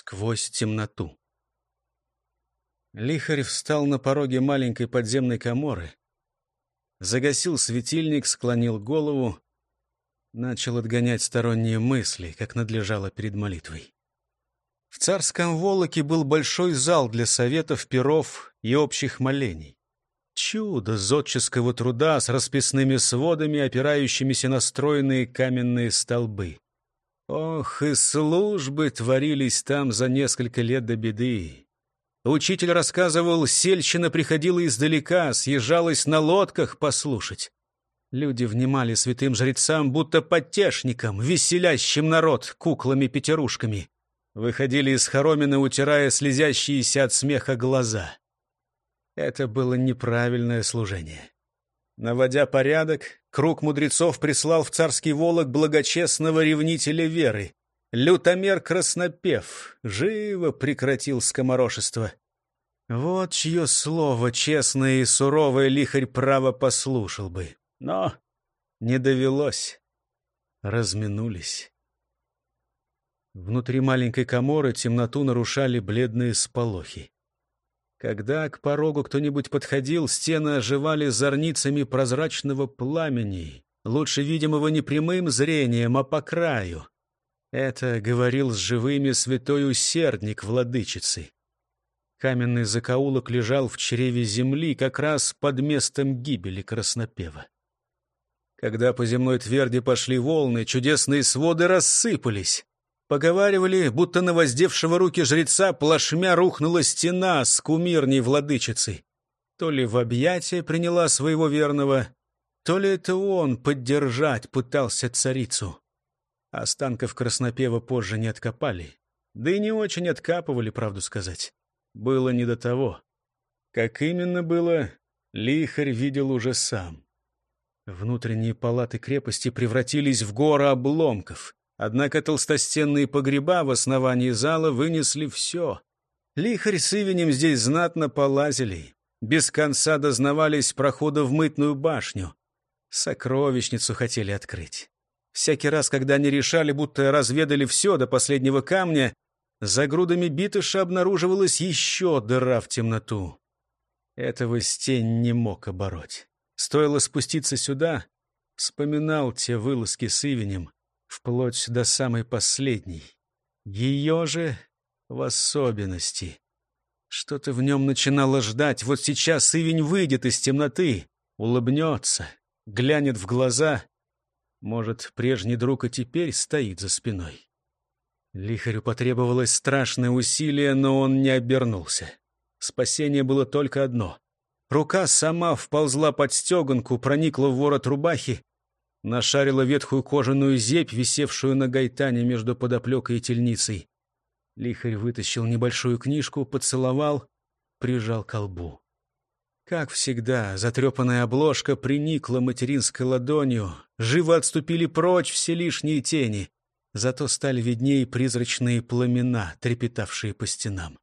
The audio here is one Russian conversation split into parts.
сквозь темноту. Лихарь встал на пороге маленькой подземной коморы, загасил светильник, склонил голову, начал отгонять сторонние мысли, как надлежало перед молитвой. В царском Волоке был большой зал для советов, перов и общих молений. Чудо зодческого труда с расписными сводами, опирающимися на стройные каменные столбы. Ох, и службы творились там за несколько лет до беды. Учитель рассказывал, сельщина приходила издалека, съезжалась на лодках послушать. Люди внимали святым жрецам, будто подтешникам, веселящим народ куклами-пятерушками. Выходили из хоромины, утирая слезящиеся от смеха глаза. Это было неправильное служение. Наводя порядок, круг мудрецов прислал в царский волок благочестного ревнителя веры. Лютомер Краснопев живо прекратил скоморошество. Вот чье слово честное и суровое лихарь право послушал бы. Но не довелось. Разминулись. Внутри маленькой коморы темноту нарушали бледные сполохи. Когда к порогу кто-нибудь подходил, стены оживали зорницами прозрачного пламени, лучше видимого не прямым зрением, а по краю. Это говорил с живыми святой усердник владычицы. Каменный закоулок лежал в чреве земли, как раз под местом гибели краснопева. Когда по земной тверди пошли волны, чудесные своды рассыпались. Поговаривали, будто на воздевшего руки жреца плашмя рухнула стена с кумирней владычицей. То ли в объятия приняла своего верного, то ли это он поддержать пытался царицу. Останков краснопева позже не откопали. Да и не очень откапывали, правду сказать. Было не до того. Как именно было, лихарь видел уже сам. Внутренние палаты крепости превратились в горы обломков. Однако толстостенные погреба в основании зала вынесли все. Лихарь с Ивенем здесь знатно полазили. Без конца дознавались прохода в мытную башню. Сокровищницу хотели открыть. Всякий раз, когда они решали, будто разведали все до последнего камня, за грудами битыша обнаруживалась еще дыра в темноту. Этого стень не мог обороть. Стоило спуститься сюда, вспоминал те вылазки с Ивенем, вплоть до самой последней. Ее же в особенности. Что-то в нем начинало ждать. Вот сейчас Ивень выйдет из темноты, улыбнется, глянет в глаза. Может, прежний друг и теперь стоит за спиной. Лихарю потребовалось страшное усилие, но он не обернулся. Спасение было только одно. Рука сама вползла под стеганку, проникла в ворот рубахи, Нашарила ветхую кожаную зепь, висевшую на гайтане между подоплекой и тельницей. Лихарь вытащил небольшую книжку, поцеловал, прижал к колбу. Как всегда, затрепанная обложка приникла материнской ладонью, живо отступили прочь все лишние тени, зато стали виднее призрачные пламена, трепетавшие по стенам.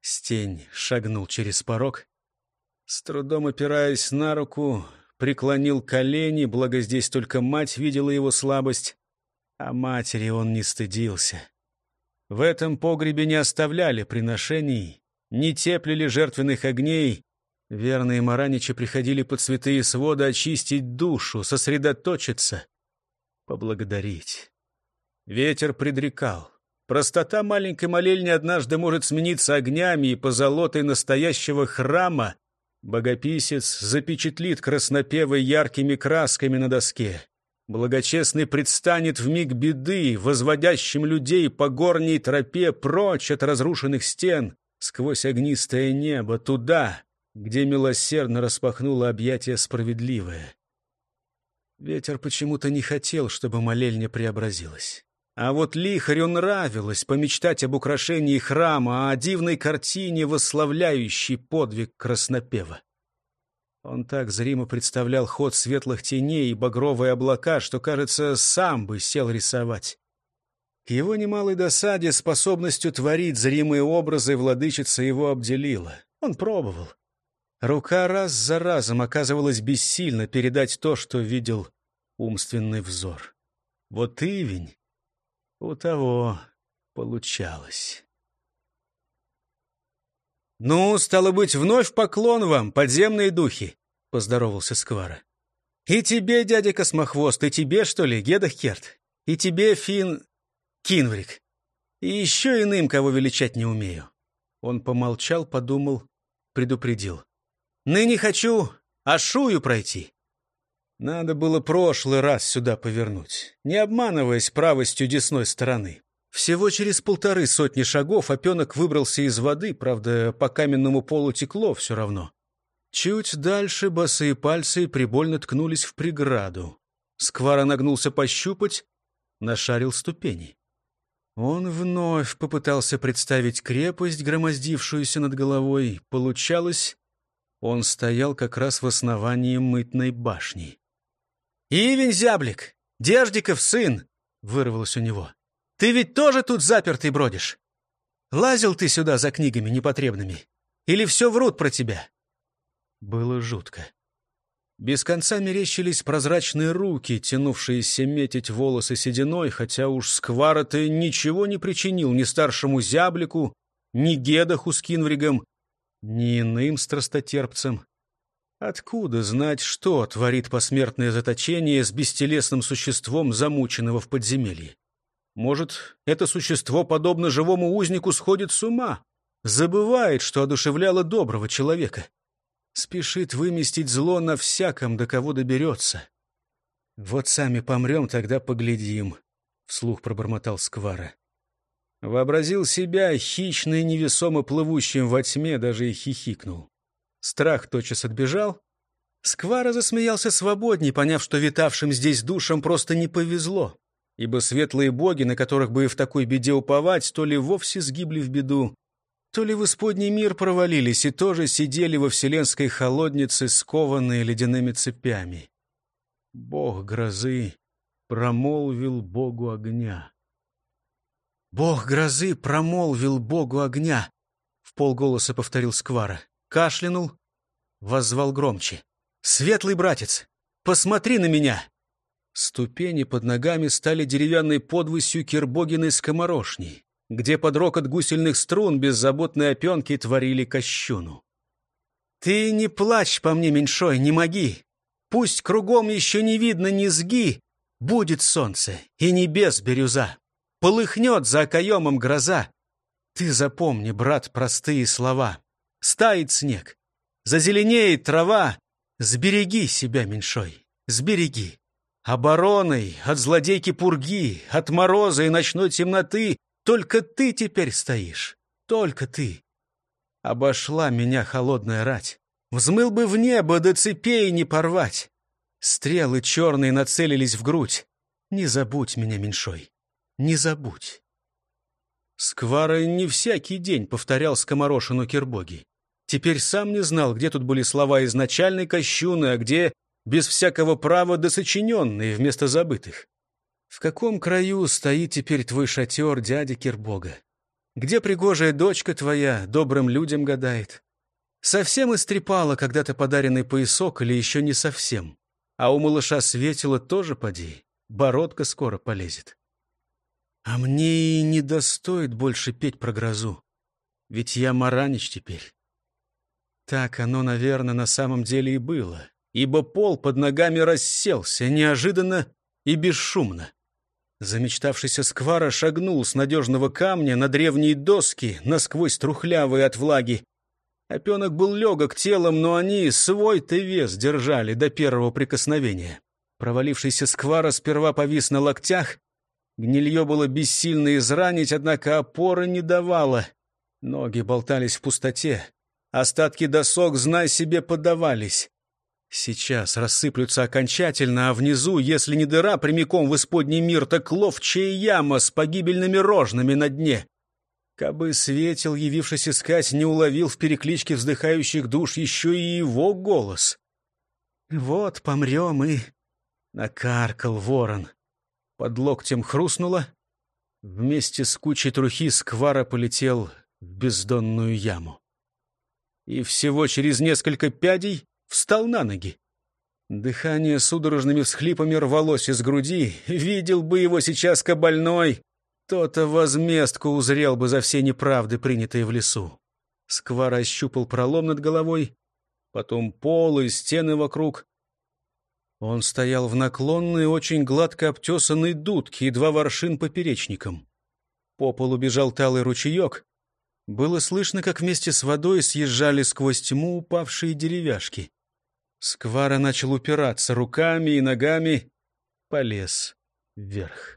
Стень шагнул через порог, с трудом опираясь на руку, преклонил колени, благо здесь только мать видела его слабость, а матери он не стыдился. В этом погребе не оставляли приношений, не теплили жертвенных огней. Верные мараничи приходили под святые своды очистить душу, сосредоточиться, поблагодарить. Ветер предрекал. Простота маленькой молельни однажды может смениться огнями и позолотой настоящего храма, Богописец запечатлит краснопевой яркими красками на доске. Благочестный предстанет в миг беды, возводящим людей по горней тропе прочь от разрушенных стен, сквозь огнистое небо, туда, где милосердно распахнуло объятие справедливое. Ветер почему-то не хотел, чтобы молельня преобразилась. А вот лихарю нравилось помечтать об украшении храма, о дивной картине, восславляющей подвиг краснопева. Он так зримо представлял ход светлых теней и багровые облака, что, кажется, сам бы сел рисовать. К его немалой досаде способностью творить зримые образы владычица его обделила. Он пробовал. Рука раз за разом оказывалась бессильна передать то, что видел умственный взор. Вот ивень у того получалось. «Ну, стало быть, вновь поклон вам, подземные духи!» — поздоровался Сквара. «И тебе, дядя Космохвост, и тебе, что ли, Гедахкерт? И тебе, Фин... Кинврик. И еще иным, кого величать не умею». Он помолчал, подумал, предупредил. «Ныне хочу Ашую пройти». Надо было прошлый раз сюда повернуть, не обманываясь правостью десной стороны. Всего через полторы сотни шагов опенок выбрался из воды, правда, по каменному полу текло все равно. Чуть дальше босые пальцы прибольно ткнулись в преграду. Сквара нагнулся пощупать, нашарил ступени. Он вновь попытался представить крепость, громоздившуюся над головой. Получалось, он стоял как раз в основании мытной башни. «Ивень Зяблик! Деждиков сын!» — вырвалось у него. Ты ведь тоже тут запертый бродишь? Лазил ты сюда за книгами непотребными? Или все врут про тебя?» Было жутко. Без конца мерещились прозрачные руки, тянувшиеся метить волосы сединой, хотя уж сквара-то ничего не причинил ни старшему зяблику, ни гедаху с кинвригом, ни иным страстотерпцам. Откуда знать, что творит посмертное заточение с бестелесным существом, замученного в подземелье? Может, это существо, подобно живому узнику, сходит с ума, забывает, что одушевляло доброго человека, спешит выместить зло на всяком, до кого доберется. «Вот сами помрем, тогда поглядим», — вслух пробормотал Сквара. Вообразил себя хищно и невесомо плывущим во тьме, даже и хихикнул. Страх тотчас отбежал. Сквара засмеялся свободней, поняв, что витавшим здесь душам просто не повезло ибо светлые боги, на которых бы и в такой беде уповать, то ли вовсе сгибли в беду, то ли в исподний мир провалились и тоже сидели во вселенской холоднице, скованные ледяными цепями. Бог грозы промолвил богу огня. «Бог грозы промолвил богу огня!» — в полголоса повторил Сквара. Кашлянул, воззвал громче. «Светлый братец, посмотри на меня!» Ступени под ногами стали деревянной подвысью Кирбогиной скоморошни, где под рокот гусельных струн беззаботные опенки творили кощуну. «Ты не плачь по мне, меньшой, не моги! Пусть кругом еще не видно низги, будет солнце и небес бирюза, полыхнет за окоемом гроза. Ты запомни, брат, простые слова. Стает снег, зазеленеет трава, сбереги себя, меньшой, сбереги. Обороной от злодейки пурги, от мороза и ночной темноты только ты теперь стоишь, только ты. Обошла меня холодная рать, взмыл бы в небо, до цепей не порвать. Стрелы черные нацелились в грудь. Не забудь меня, меньшой, не забудь. Сквара не всякий день повторял скоморошину Кирбоги. Теперь сам не знал, где тут были слова изначальной кощуны, а где без всякого права досочиненные вместо забытых. В каком краю стоит теперь твой шатер, дядя Кирбога? Где пригожая дочка твоя добрым людям гадает? Совсем истрепала когда-то подаренный поясок или еще не совсем? А у малыша светило тоже поди, бородка скоро полезет. А мне и не достоит больше петь про грозу, ведь я Маранич теперь. Так оно, наверное, на самом деле и было ибо пол под ногами расселся неожиданно и бесшумно. Замечтавшийся сквара шагнул с надежного камня на древние доски, насквозь трухлявые от влаги. Опенок был легок телом, но они свой-то вес держали до первого прикосновения. Провалившийся сквара сперва повис на локтях. Гнилье было бессильно изранить, однако опоры не давало. Ноги болтались в пустоте. Остатки досок, знай себе, подавались. Сейчас рассыплются окончательно, а внизу, если не дыра прямиком в исподний мир, так ловчая яма с погибельными рожнами на дне. Кабы светил, явившись искать, не уловил в перекличке вздыхающих душ еще и его голос. «Вот помрем и...» — накаркал ворон. Под локтем хрустнуло. Вместе с кучей трухи сквара полетел в бездонную яму. И всего через несколько пядей встал на ноги. Дыхание судорожными всхлипами рвалось из груди. Видел бы его сейчас кабальной. То-то возмездку узрел бы за все неправды, принятые в лесу. Сквар ощупал пролом над головой, потом пол и стены вокруг. Он стоял в наклонной, очень гладко обтесанной дудке, едва воршин поперечником. По полу бежал талый ручеек. Было слышно, как вместе с водой съезжали сквозь тьму упавшие деревяшки. Сквара начал упираться руками и ногами, полез вверх.